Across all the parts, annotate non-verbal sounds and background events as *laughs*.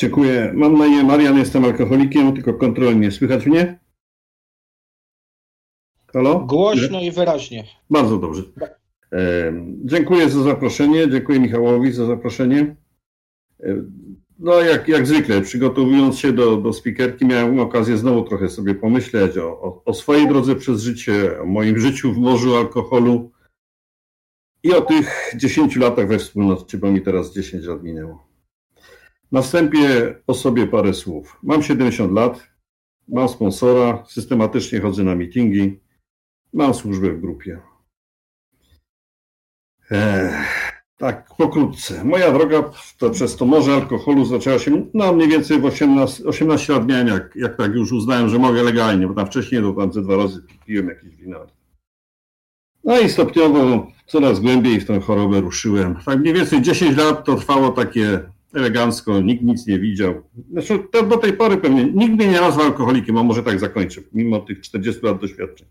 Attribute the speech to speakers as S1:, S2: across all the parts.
S1: Dziękuję. Mam na imię Marian, jestem alkoholikiem, tylko kontrolnie. Słychać mnie? Halo?
S2: Głośno i wyraźnie.
S1: Bardzo dobrze. Dziękuję za zaproszenie. Dziękuję Michałowi za zaproszenie. No, jak, jak zwykle, przygotowując się do, do speakerki, miałem okazję znowu trochę sobie pomyśleć o, o, o swojej drodze przez życie, o moim życiu w morzu alkoholu i o tych 10 latach we wspólnocie, bo mi teraz 10 lat minęło. Na wstępie o sobie parę słów. Mam 70 lat, mam sponsora, systematycznie chodzę na meetingi, mam służbę w grupie. Ech, tak, pokrótce. Moja droga to przez to morze alkoholu zaczęła się, no mniej więcej w 18, 18 lat miałem, jak, jak tak już uznałem, że mogę legalnie, bo tam wcześniej to tam ze dwa razy piłem jakieś wina. No i stopniowo coraz głębiej w tę chorobę ruszyłem. Tak mniej więcej 10 lat to trwało takie elegancko, nikt nic nie widział. Znaczy, to do tej pory pewnie nikt mnie nie nazwał alkoholikiem, a może tak zakończę, mimo tych 40 lat doświadczeń.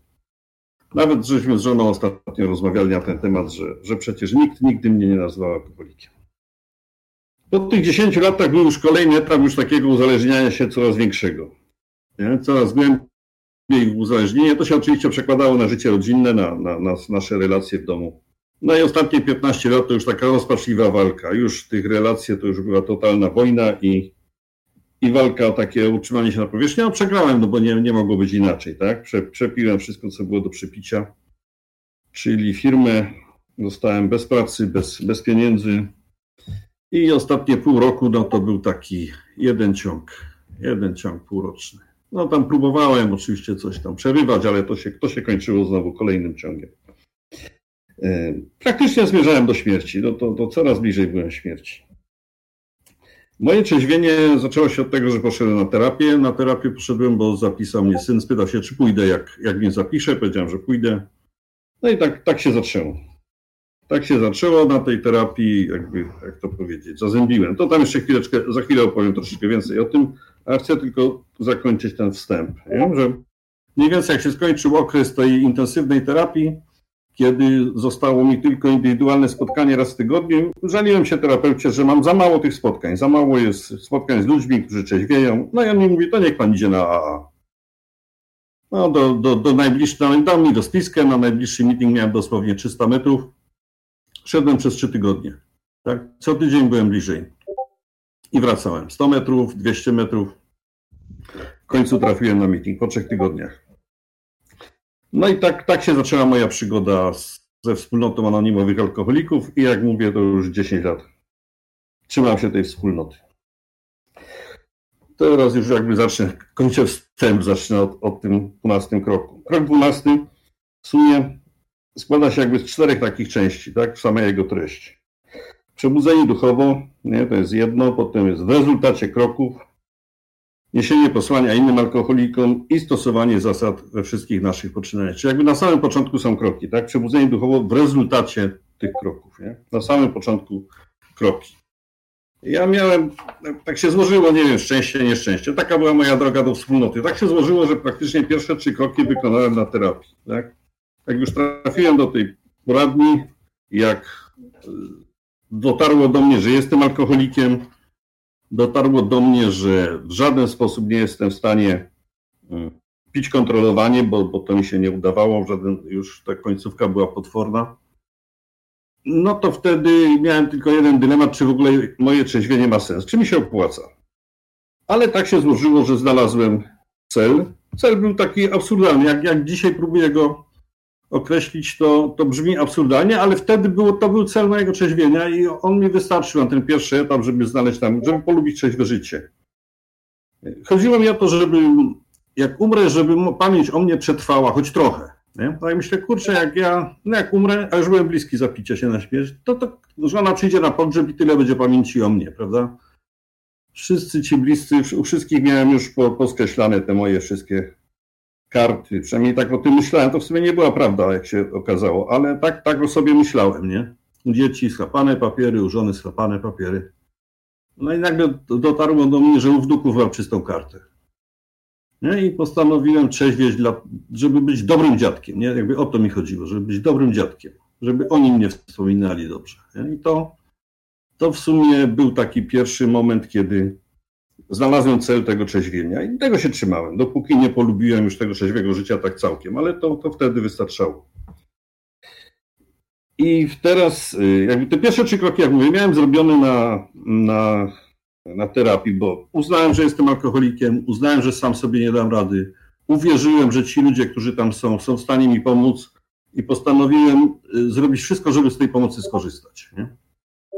S1: Nawet żeśmy z żoną ostatnio rozmawiali na ten temat, że, że przecież nikt nigdy mnie nie nazwał alkoholikiem. Po tych 10 latach był już kolejny etap już takiego uzależniania się coraz większego. Nie? Coraz głębiej uzależnienie. To się oczywiście przekładało na życie rodzinne, na, na, na nasze relacje w domu. No i ostatnie 15 lat to już taka rozpaczliwa walka. Już tych relacji to już była totalna wojna i, i walka o takie utrzymanie się na powierzchni. No przegrałem, no bo nie, nie mogło być inaczej, tak? Prze, przepiłem wszystko, co było do przepicia. Czyli firmę zostałem bez pracy, bez, bez pieniędzy. I ostatnie pół roku, no to był taki jeden ciąg, jeden ciąg półroczny. No tam próbowałem oczywiście coś tam przerywać, ale to się, to się kończyło znowu kolejnym ciągiem. E, praktycznie zmierzałem do śmierci, no to, to coraz bliżej byłem śmierci. Moje trzeźwienie zaczęło się od tego, że poszedłem na terapię. Na terapię poszedłem, bo zapisał mnie syn, spytał się, czy pójdę, jak, jak mnie zapiszę. Powiedziałem, że pójdę. No i tak, tak się zaczęło. Tak się zaczęło na tej terapii, jakby, jak to powiedzieć, zazębiłem. To tam jeszcze chwileczkę, za chwilę opowiem troszeczkę więcej o tym, a chcę tylko zakończyć ten wstęp. Nie? Że mniej więcej jak się skończył okres tej intensywnej terapii, kiedy zostało mi tylko indywidualne spotkanie raz w tygodniu, żaliłem się terapeucie, że mam za mało tych spotkań. Za mało jest spotkań z ludźmi, którzy trzeźwieją. No i on mi mówi, to niech pan idzie na AA. No, do, do, do najbliższego, dał mi do spiskę, na najbliższy meeting miałem dosłownie 300 metrów. Szedłem przez 3 tygodnie. Tak? Co tydzień byłem bliżej. I wracałem. 100 metrów, 200 metrów. W końcu trafiłem na meeting po trzech tygodniach. No i tak, tak się zaczęła moja przygoda z, ze wspólnotą anonimowych alkoholików i jak mówię, to już 10 lat trzymam się tej wspólnoty. Teraz już jakby zacznę, kończę wstęp, zacznę od, od tym 12 kroku. Krok 12 w sumie składa się jakby z czterech takich części, tak, w samej jego treści. Przebudzenie duchowo, nie, to jest jedno, potem jest w rezultacie kroków, niesienie posłania innym alkoholikom i stosowanie zasad we wszystkich naszych poczynaniach. Czyli jakby na samym początku są kroki, tak? Przebudzenie duchowo w rezultacie tych kroków, nie? Na samym początku kroki. Ja miałem, tak się złożyło, nie wiem, szczęście, nieszczęście. Taka była moja droga do wspólnoty. Tak się złożyło, że praktycznie pierwsze trzy kroki wykonałem na terapii, tak? Jak już trafiłem do tej poradni, jak e, dotarło do mnie, że jestem alkoholikiem, dotarło do mnie, że w żaden sposób nie jestem w stanie mm, pić kontrolowanie, bo, bo to mi się nie udawało, żaden, już ta końcówka była potworna. No to wtedy miałem tylko jeden dylemat, czy w ogóle moje trzeźwienie ma sens, czy mi się opłaca. Ale tak się złożyło, że znalazłem cel. Cel był taki absurdalny. Jak, jak dzisiaj próbuję go określić, to, to brzmi absurdalnie, ale wtedy było, to był cel mojego trzeźwienia i on mi wystarczył na ten pierwszy etap, żeby znaleźć tam, żeby polubić trzeźwe życie. Chodziło mi o to, żeby jak umrę, żeby pamięć o mnie przetrwała choć trochę. Nie? No i myślę, kurczę, jak ja, no jak umrę, a już byłem bliski zapicia się na śmierć, to, to żona przyjdzie na pogrzeb i tyle będzie pamięci o mnie, prawda? Wszyscy ci bliscy, u wszystkich miałem już po, poskreślane te moje wszystkie karty. Przynajmniej tak o tym myślałem. To w sumie nie była prawda, jak się okazało, ale tak, tak o sobie myślałem, nie? Dzieci schlapane papiery, u żony schlapane papiery. No i nagle dotarło do mnie, że u wnuków mam czystą kartę. Nie? I postanowiłem trzeźwieść, dla, żeby być dobrym dziadkiem. Nie? Jakby o to mi chodziło, żeby być dobrym dziadkiem. Żeby oni mnie wspominali dobrze. Nie? I to, to w sumie był taki pierwszy moment, kiedy znalazłem cel tego trzeźwienia i tego się trzymałem, dopóki nie polubiłem już tego trzeźwego życia tak całkiem, ale to, to wtedy wystarczało. I teraz, y, jakby te pierwsze trzy kroki, jak mówię, miałem zrobione na, na, na terapii, bo uznałem, że jestem alkoholikiem, uznałem, że sam sobie nie dam rady, uwierzyłem, że ci ludzie, którzy tam są, są w stanie mi pomóc i postanowiłem y, zrobić wszystko, żeby z tej pomocy skorzystać. Nie?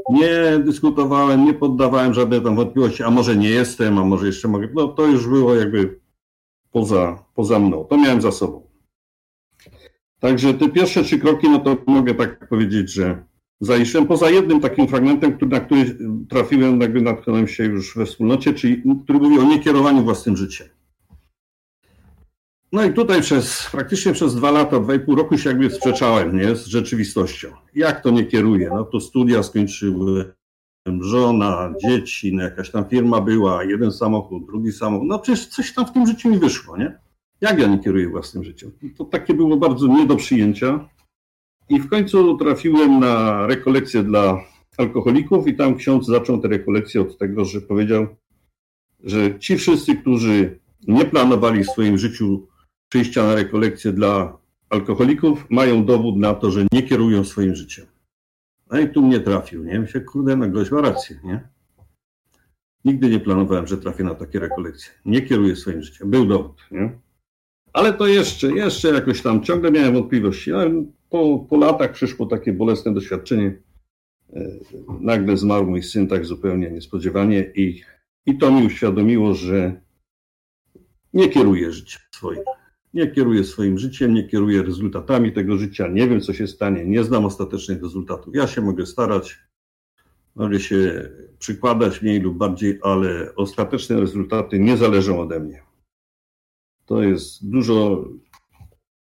S1: Nie dyskutowałem, nie poddawałem żadnej tam wątpliwości, a może nie jestem, a może jeszcze mogę. No to już było jakby poza, poza mną. To miałem za sobą. Także te pierwsze trzy kroki, no to mogę tak powiedzieć, że zaliczyłem. Poza jednym takim fragmentem, który, na który trafiłem, jakby natknąłem się już we wspólnocie, czyli który mówi o niekierowaniu własnym życiem. No i tutaj przez praktycznie przez dwa lata, dwa i pół roku się jakby sprzeczałem nie, z rzeczywistością. Jak to nie kieruje? No to studia skończyłem, żona, dzieci, no jakaś tam firma była, jeden samochód, drugi samochód. No przecież coś tam w tym życiu mi wyszło, nie? Jak ja nie kieruję własnym życiem? To takie było bardzo nie do przyjęcia. I w końcu trafiłem na rekolekcję dla alkoholików i tam ksiądz zaczął te rekolekcje od tego, że powiedział, że ci wszyscy, którzy nie planowali w swoim życiu przyjścia na rekolekcję dla alkoholików, mają dowód na to, że nie kierują swoim życiem. No i tu mnie trafił, nie? Myślę, kurde, na gość ma rację, nie? Nigdy nie planowałem, że trafię na takie rekolekcje. Nie kieruję swoim życiem. Był dowód, nie? Ale to jeszcze, jeszcze jakoś tam, ciągle miałem wątpliwości, ale po, po latach przyszło takie bolesne doświadczenie. E, nagle zmarł mój syn tak zupełnie niespodziewanie i, i to mi uświadomiło, że nie kieruję życiem swoim. Nie kieruję swoim życiem, nie kieruję rezultatami tego życia, nie wiem, co się stanie, nie znam ostatecznych rezultatów. Ja się mogę starać, mogę się przykładać mniej lub bardziej, ale ostateczne rezultaty nie zależą ode mnie. To jest dużo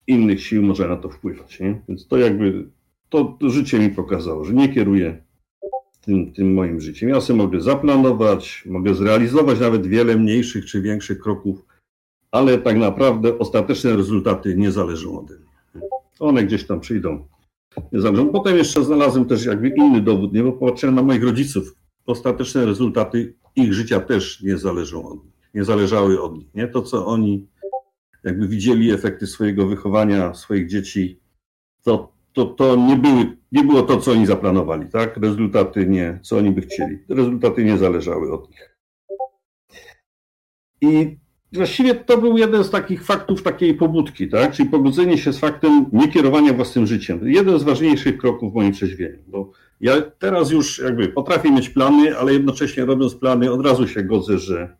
S1: innych sił może na to wpływać. Nie? Więc to jakby to, życie mi pokazało, że nie kieruję tym, tym moim życiem. Ja sobie mogę zaplanować, mogę zrealizować nawet wiele mniejszych czy większych kroków, ale tak naprawdę ostateczne rezultaty nie zależą ode mnie. One gdzieś tam przyjdą. Nie zależą. Potem jeszcze znalazłem też jakby inny dowód, nie? bo popatrzyłem na moich rodziców. Ostateczne rezultaty ich życia też nie zależą od nich, nie zależały od nich. Nie? To, co oni jakby widzieli efekty swojego wychowania, swoich dzieci, to, to, to nie, były, nie było to, co oni zaplanowali, tak? Rezultaty nie, co oni by chcieli. Rezultaty nie zależały od nich. I właściwie to był jeden z takich faktów takiej pobudki, tak? Czyli pogodzenie się z faktem niekierowania własnym życiem. Jeden z ważniejszych kroków w moim trzeźwieniu, bo ja teraz już jakby potrafię mieć plany, ale jednocześnie robiąc plany od razu się godzę, że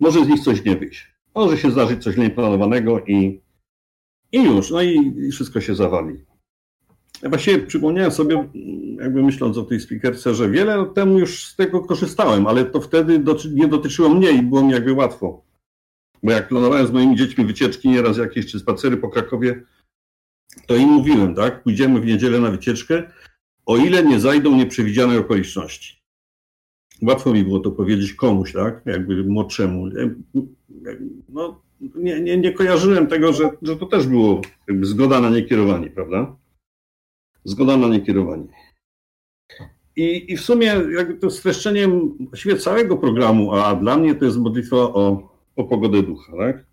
S1: może z nich coś nie wyjść. Może się zdarzyć coś nieplanowanego i, i już, no i, i wszystko się zawali. Ja właściwie przypomniałem sobie, jakby myśląc o tej speakerce, że wiele lat temu już z tego korzystałem, ale to wtedy nie dotyczyło mnie i było mi jakby łatwo. Bo jak planowałem z moimi dziećmi wycieczki nieraz jakieś, czy spacery po Krakowie, to im mówiłem, tak, pójdziemy w niedzielę na wycieczkę, o ile nie zajdą nieprzewidziane okoliczności. Łatwo mi było to powiedzieć komuś, tak, jakby młodszemu. No, nie, nie, nie kojarzyłem tego, że, że to też było jakby zgoda na niekierowanie, prawda? Zgoda na niekierowanie. I, I w sumie jakby to streszczeniem właściwie całego programu, a dla mnie to jest modlitwa o o pogodę ducha, tak?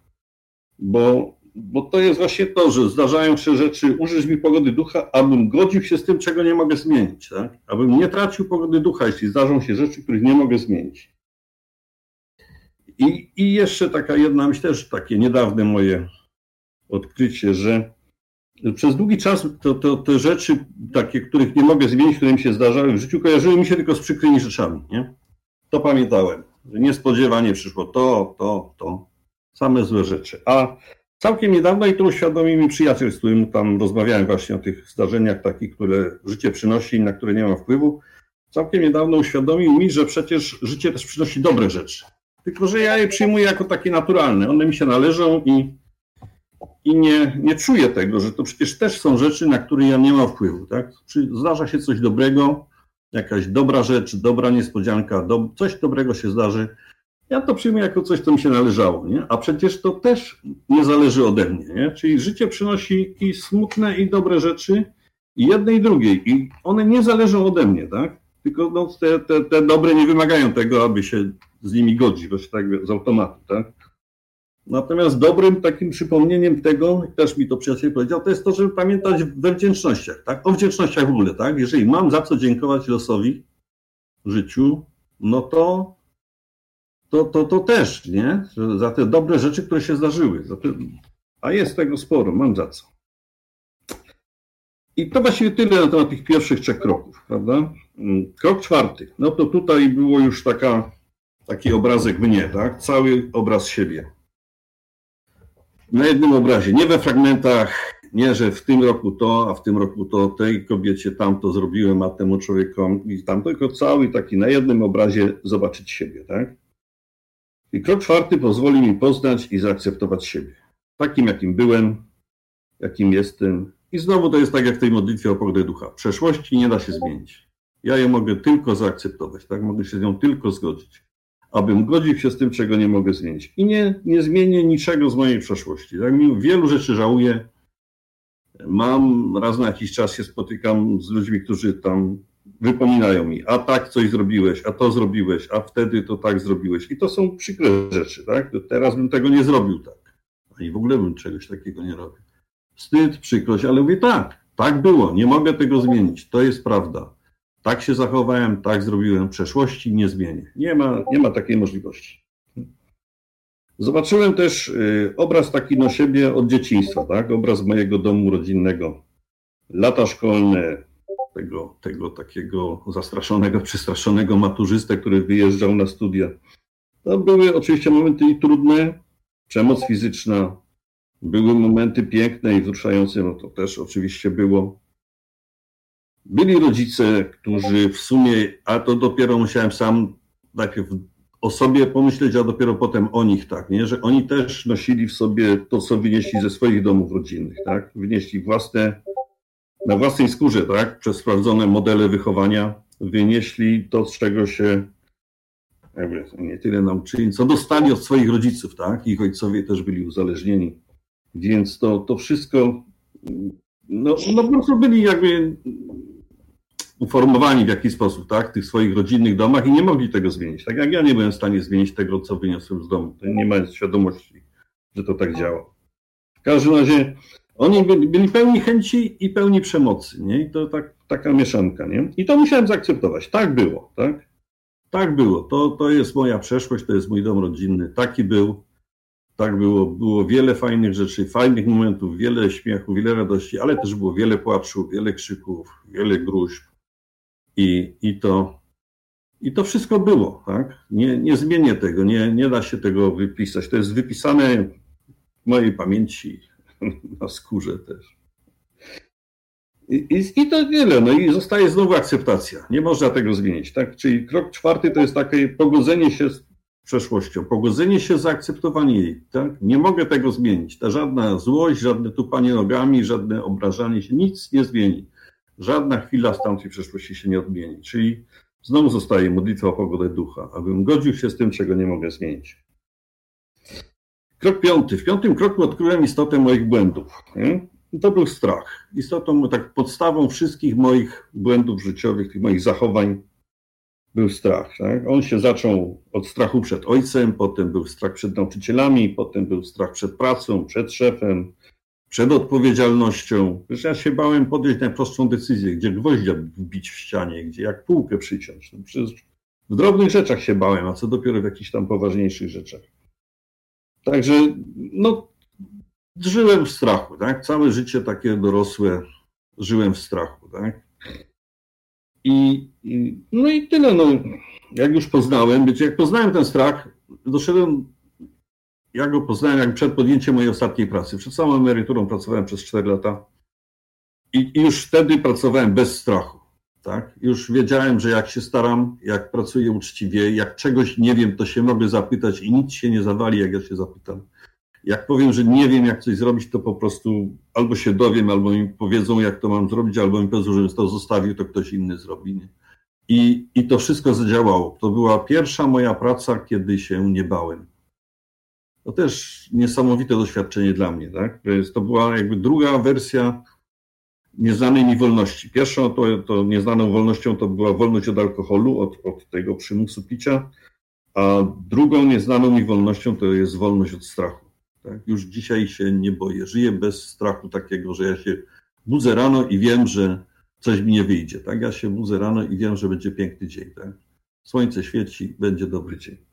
S1: Bo, bo to jest właśnie to, że zdarzają się rzeczy, użyć mi pogody ducha, abym godził się z tym, czego nie mogę zmienić, tak? Abym nie tracił pogody ducha, jeśli zdarzą się rzeczy, których nie mogę zmienić. I, i jeszcze taka jedna, myślę, że takie niedawne moje odkrycie, że przez długi czas to, to, te rzeczy, takie, których nie mogę zmienić, które mi się zdarzały w życiu, kojarzyły mi się tylko z przykrymi rzeczami. Nie? To pamiętałem że niespodziewanie przyszło to, to, to. Same złe rzeczy. A całkiem niedawno i to uświadomił mi przyjaciel, z którym tam rozmawiałem właśnie o tych zdarzeniach takich, które życie przynosi i na które nie ma wpływu. Całkiem niedawno uświadomił mi, że przecież życie też przynosi dobre rzeczy. Tylko, że ja je przyjmuję jako takie naturalne. One mi się należą i, i nie, nie czuję tego, że to przecież też są rzeczy, na które ja nie mam wpływu. Tak? Zdarza się coś dobrego, jakaś dobra rzecz, dobra niespodzianka, do, coś dobrego się zdarzy, ja to przyjmę jako coś, co mi się należało, nie? A przecież to też nie zależy ode mnie, nie? Czyli życie przynosi i smutne, i dobre rzeczy, i jednej, i drugiej, i one nie zależą ode mnie, tak? Tylko no, te, te, te dobre nie wymagają tego, aby się z nimi godzi, bo się tak z automatu, tak? Natomiast dobrym takim przypomnieniem tego, też mi to przyjaciel powiedział, to jest to, żeby pamiętać we wdzięcznościach, tak? O wdzięcznościach w ogóle, tak? Jeżeli mam za co dziękować losowi, życiu, no to, to, to, to też, nie? Za te dobre rzeczy, które się zdarzyły. A jest tego sporo, mam za co. I to właściwie tyle na temat tych pierwszych trzech kroków, prawda? Krok czwarty. No to tutaj było już taka, taki obrazek mnie, tak? Cały obraz siebie. Na jednym obrazie, nie we fragmentach, nie, że w tym roku to, a w tym roku to tej kobiecie tamto zrobiłem, a temu człowiekowi tamto, tylko cały taki na jednym obrazie zobaczyć siebie, tak? I krok czwarty pozwoli mi poznać i zaakceptować siebie. Takim, jakim byłem, jakim jestem. I znowu to jest tak jak w tej modlitwie o pogodę ducha. Przeszłości nie da się zmienić. Ja ją mogę tylko zaakceptować, tak? Mogę się z nią tylko zgodzić. Abym godził się z tym, czego nie mogę zmienić. I nie, nie zmienię niczego z mojej przeszłości. Tak? Wielu rzeczy żałuję, Mam raz na jakiś czas się spotykam z ludźmi, którzy tam wypominają mi, a tak coś zrobiłeś, a to zrobiłeś, a wtedy to tak zrobiłeś. I to są przykre rzeczy, tak? Teraz bym tego nie zrobił tak. I w ogóle bym czegoś takiego nie robił. Wstyd, przykrość, ale mówię tak, tak było, nie mogę tego zmienić, to jest prawda. Tak się zachowałem, tak zrobiłem w przeszłości, nie zmienię. Nie ma, nie ma takiej możliwości. Zobaczyłem też y, obraz taki na siebie od dzieciństwa, tak? Obraz mojego domu rodzinnego. Lata szkolne, tego, tego takiego zastraszonego, przestraszonego maturzystę, który wyjeżdżał na studia. To były oczywiście momenty i trudne, przemoc fizyczna, były momenty piękne i wzruszające, no to też oczywiście było. Byli rodzice, którzy w sumie, a to dopiero musiałem sam najpierw o sobie pomyśleć, a dopiero potem o nich, tak, nie? Że oni też nosili w sobie to, co wynieśli ze swoich domów rodzinnych, tak? Wynieśli własne, na własnej skórze, tak? Przez sprawdzone modele wychowania, wynieśli to, z czego się jakby nie tyle nauczyli, co dostali od swoich rodziców, tak? Ich ojcowie też byli uzależnieni. Więc to, to wszystko, no, no po prostu byli jakby uformowani w jakiś sposób, tak, w tych swoich rodzinnych domach i nie mogli tego zmienić. Tak jak ja nie byłem w stanie zmienić tego, co wyniosłem z domu, nie mając świadomości, że to tak działa. W każdym razie oni byli, pełni chęci i pełni przemocy, nie? I to tak, taka mieszanka, nie? I to musiałem zaakceptować. Tak było, tak? Tak było. To, to jest moja przeszłość, to jest mój dom rodzinny. Taki był. Tak było. Było wiele fajnych rzeczy, fajnych momentów, wiele śmiechu, wiele radości, ale też było wiele płaczu, wiele krzyków, wiele gruźb, i, i, to, I to wszystko było, tak? Nie, nie zmienię tego, nie, nie da się tego wypisać. To jest wypisane w mojej pamięci, *laughs* na skórze też. I, i, I, to tyle. No i zostaje znowu akceptacja. Nie można tego zmienić, tak? Czyli krok czwarty to jest takie pogodzenie się z przeszłością, pogodzenie się, zaakceptowanie jej, tak? Nie mogę tego zmienić. Ta żadna złość, żadne tupanie nogami, żadne obrażanie się, nic nie zmieni. Żadna chwila tamtej przeszłości się nie odmieni. Czyli znowu zostaje modlitwa o pogodę ducha, abym godził się z tym, czego nie mogę zmienić. Krok piąty. W piątym kroku odkryłem istotę moich błędów. Nie? To był strach. Istotą, tak podstawą wszystkich moich błędów życiowych, tych moich zachowań był strach. Tak? On się zaczął od strachu przed ojcem, potem był strach przed nauczycielami, potem był strach przed pracą, przed szefem, przed odpowiedzialnością. Przecież ja się bałem podjąć najprostszą decyzję, gdzie gwoździa wbić w ścianie, gdzie jak półkę przyciąć. No przecież w drobnych rzeczach się bałem, a co dopiero w jakichś tam poważniejszych rzeczach. Także, no, żyłem w strachu, tak? Całe życie takie dorosłe żyłem w strachu, tak? I, i no i tyle, no. Jak już poznałem, wiecie, jak poznałem ten strach, doszedłem ja go poznałem jak przed podjęciem mojej ostatniej pracy. Przed samą emeryturą pracowałem przez 4 lata i, już wtedy pracowałem bez strachu. Tak? Już wiedziałem, że jak się staram, jak pracuję uczciwie, jak czegoś nie wiem, to się mogę zapytać i nic się nie zawali, jak ja się zapytam. Jak powiem, że nie wiem, jak coś zrobić, to po prostu albo się dowiem, albo mi powiedzą, jak to mam zrobić, albo mi powiedzą, żebym to zostawił, to ktoś inny zrobi. Nie? I, I to wszystko zadziałało. To była pierwsza moja praca, kiedy się nie bałem to też niesamowite doświadczenie dla mnie. Tak? To, jest, to była jakby druga wersja nieznanej mi wolności. Pierwszą to, to nieznaną wolnością to była wolność od alkoholu, od, od tego przymusu picia, A drugą nieznaną mi wolnością to jest wolność od strachu. Tak? Już dzisiaj się nie boję. Żyję bez strachu takiego, że ja się budzę rano i wiem, że coś mi nie wyjdzie. Tak? Ja się budzę rano i wiem, że będzie piękny dzień. Tak? Słońce świeci, będzie dobry dzień.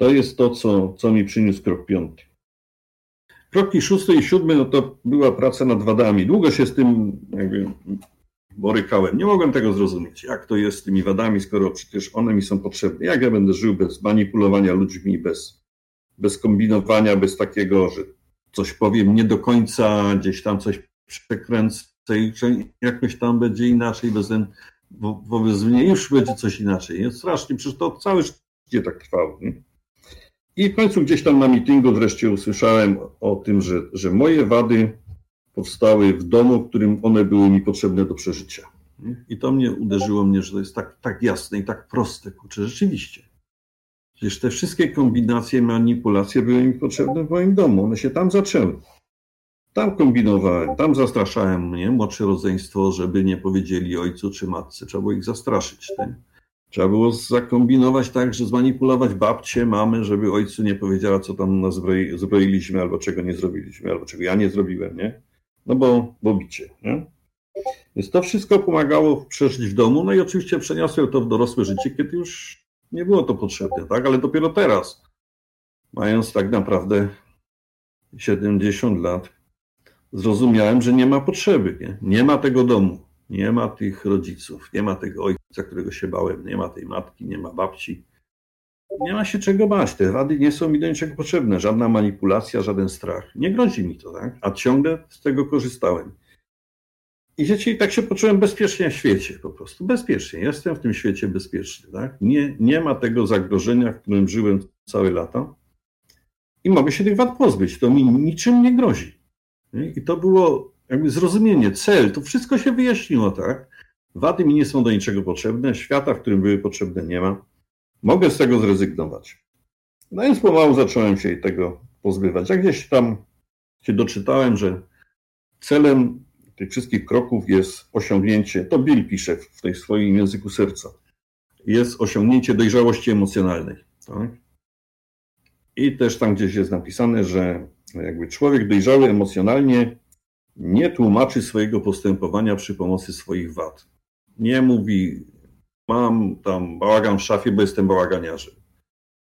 S1: To jest to, co, co mi przyniósł krok piąty. Kroki szósty i siódmy, no to była praca nad wadami. Długo się z tym jakby borykałem. Nie mogłem tego zrozumieć, jak to jest z tymi wadami, skoro przecież one mi są potrzebne. Jak ja będę żył bez manipulowania ludźmi, bez, bez kombinowania, bez takiego, że coś powiem nie do końca, gdzieś tam coś przekręcę i jakoś tam będzie inaczej, bez ten, wo, wobec mnie już będzie coś inaczej. Jest strasznie, przecież to całe życie tak trwało. Nie? I w końcu gdzieś tam na meetingu wreszcie usłyszałem o tym, że, że moje wady powstały w domu, w którym one były mi potrzebne do przeżycia. I to mnie uderzyło mnie, że to jest tak, tak jasne i tak proste. Kurczę, rzeczywiście. Przecież te wszystkie kombinacje, manipulacje były mi potrzebne w moim domu. One się tam zaczęły. Tam kombinowałem, tam zastraszałem mnie, młodsze rodzeństwo, żeby nie powiedzieli ojcu czy matce. Trzeba było ich zastraszyć. Nie? Trzeba było zakombinować tak, że zmanipulować babcię, mamy, żeby ojcu nie powiedziała, co tam zbroiliśmy, albo czego nie zrobiliśmy, albo czego ja nie zrobiłem, nie? No bo, bo bicie, nie? Więc to wszystko pomagało przeżyć w domu, no i oczywiście przeniosłem to w dorosłe życie, kiedy już nie było to potrzebne, tak? Ale dopiero teraz, mając tak naprawdę 70 lat, zrozumiałem, że nie ma potrzeby, nie? Nie ma tego domu, nie ma tych rodziców, nie ma tego ojca, którego się bałem, nie ma tej matki, nie ma babci. Nie ma się czego bać. Te wady nie są mi do niczego potrzebne. Żadna manipulacja, żaden strach. Nie grozi mi to, tak? A ciągle z tego korzystałem. I wiecie, tak się poczułem bezpiecznie w świecie, po prostu. Bezpiecznie. Jestem w tym świecie bezpieczny, tak? Nie, nie ma tego zagrożenia, w którym żyłem całe lata. I mogę się tych wad pozbyć. To mi niczym nie grozi. I to było jakby zrozumienie, cel, to wszystko się wyjaśniło, tak? Wady mi nie są do niczego potrzebne, świata, w którym były potrzebne, nie ma. Mogę z tego zrezygnować. No więc pomału zacząłem się tego pozbywać. Jak gdzieś tam się doczytałem, że celem tych wszystkich kroków jest osiągnięcie, to Bill pisze w tej swoim języku serca, jest osiągnięcie dojrzałości emocjonalnej. Tak? I też tam gdzieś jest napisane, że jakby człowiek dojrzały emocjonalnie nie tłumaczy swojego postępowania przy pomocy swoich wad. Nie mówi, mam tam bałagan w szafie, bo jestem bałaganiarzem.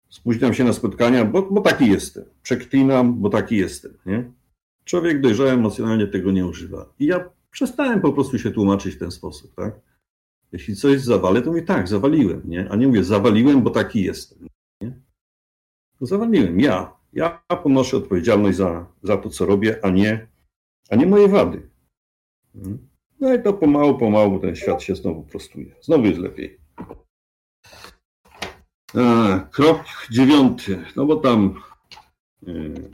S1: Spóźniam się na spotkania, bo, bo taki jestem. Przeklinam, bo taki jestem. Nie? Człowiek dojrzały emocjonalnie tego nie używa. I ja przestałem po prostu się tłumaczyć w ten sposób. Tak? Jeśli coś zawalę, to mówię tak, zawaliłem. Nie? A nie mówię, zawaliłem, bo taki jestem. Nie? To zawaliłem. Ja. Ja ponoszę odpowiedzialność za, za to, co robię, a nie a nie moje wady. No i to pomału, pomału ten świat się znowu prostuje. Znowu jest lepiej. krok dziewiąty, no bo tam, yy,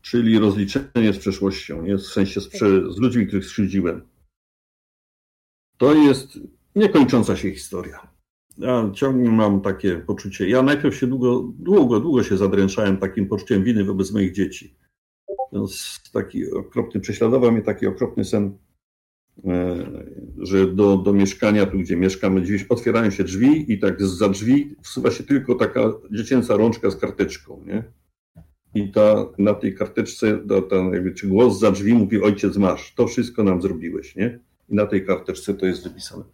S1: czyli rozliczenie z przeszłością, jest w sensie z, z ludźmi, których skrzywdziłem. To jest niekończąca się historia. Ja ciągle mam takie poczucie. Ja najpierw się długo, długo, długo się zadręczałem takim poczuciem winy wobec moich dzieci. Taki okropny, prześladował mnie taki okropny sen, e, że do, do mieszkania, tu gdzie mieszkamy, gdzieś otwierają się drzwi i tak za drzwi wsuwa się tylko taka dziecięca rączka z karteczką, nie? I ta, na tej karteczce, ta, ta, jakby, czy głos za drzwi mówi, ojciec masz, to wszystko nam zrobiłeś, nie? I na tej karteczce to jest wypisane.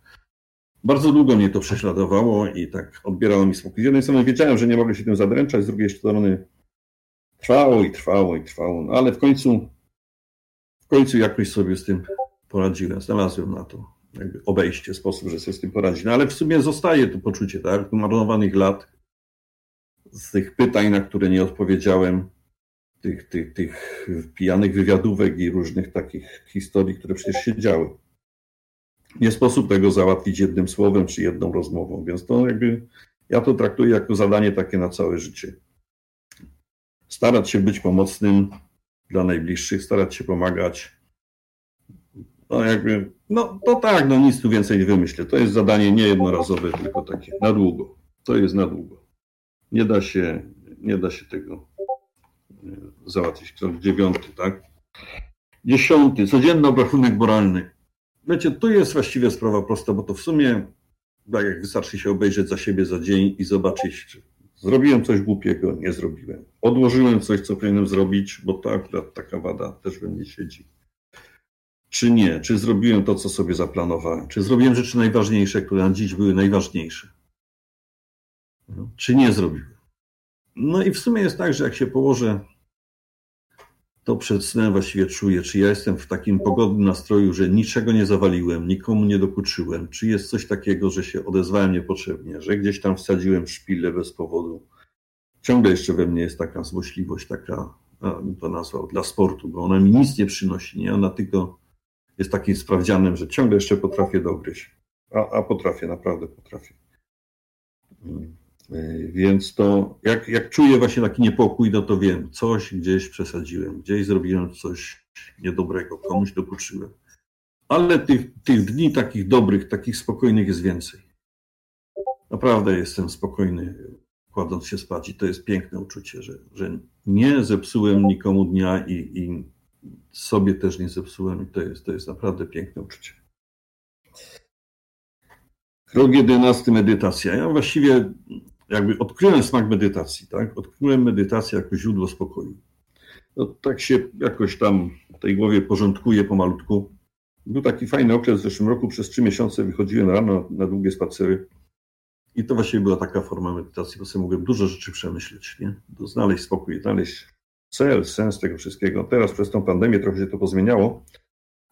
S1: Bardzo długo mnie to prześladowało i tak odbierało mi spokój. Z jednej strony wiedziałem, że nie mogę się tym zadręczać, z drugiej strony Trwało i trwało i trwało, no ale w końcu, w końcu jakoś sobie z tym poradziłem. Znalazłem na to jakby obejście, sposób, że sobie z tym poradzić. No ale w sumie zostaje to poczucie, tak, marnowanych lat, z tych pytań, na które nie odpowiedziałem, tych, tych, tych pijanych wywiadówek i różnych takich historii, które przecież się działy. Nie sposób tego załatwić jednym słowem czy jedną rozmową, więc to jakby ja to traktuję jako zadanie takie na całe życie starać się być pomocnym dla najbliższych, starać się pomagać. No jakby, no to tak, no nic tu więcej nie wymyślę. To jest zadanie nie jednorazowe, tylko takie na długo. To jest na długo. Nie da się, nie da się tego e, załatwić. Krok dziewiąty, tak? Dziesiąty, codzienny obrachunek moralny. Wiecie, tu jest właściwie sprawa prosta, bo to w sumie tak jak wystarczy się obejrzeć za siebie za dzień i zobaczyć, czy zrobiłem coś głupiego, nie zrobiłem. Odłożyłem coś, co powinienem zrobić, bo to akurat taka wada też we mnie siedzi. Czy nie? Czy zrobiłem to, co sobie zaplanowałem? Czy zrobiłem rzeczy najważniejsze, które na dziś były najważniejsze? No, czy nie zrobiłem? No i w sumie jest tak, że jak się położę to przed snem właściwie czuję, czy ja jestem w takim pogodnym nastroju, że niczego nie zawaliłem, nikomu nie dokuczyłem, czy jest coś takiego, że się odezwałem niepotrzebnie, że gdzieś tam wsadziłem szpilę bez powodu. Ciągle jeszcze we mnie jest taka złośliwość, taka, a, to nazwał, dla sportu, bo ona mi nic nie przynosi, nie? Ona tylko jest takim sprawdzianem, że ciągle jeszcze potrafię dogryźć. A, a potrafię, naprawdę potrafię. Hmm. E, więc to, jak, jak czuję właśnie taki niepokój, no to wiem, coś gdzieś przesadziłem, gdzieś zrobiłem coś niedobrego, komuś dokuczyłem. Ale tych, tych dni takich dobrych, takich spokojnych jest więcej. Naprawdę jestem spokojny, kładąc się spać i to jest piękne uczucie, że, że nie zepsułem nikomu dnia i, i sobie też nie zepsułem i to jest, to jest naprawdę piękne uczucie. Rok jedenasty medytacja. Ja właściwie jakby odkryłem smak medytacji, tak? Odkryłem medytację jako źródło spokoju. No, tak się jakoś tam w tej głowie porządkuje pomalutku. Był taki fajny okres w zeszłym roku, przez trzy miesiące wychodziłem rano na długie spacery. I to właściwie była taka forma medytacji, bo sobie mogłem dużo rzeczy przemyśleć, nie? Znaleźć spokój, znaleźć cel, sens tego wszystkiego. Teraz przez tą pandemię trochę się to pozmieniało,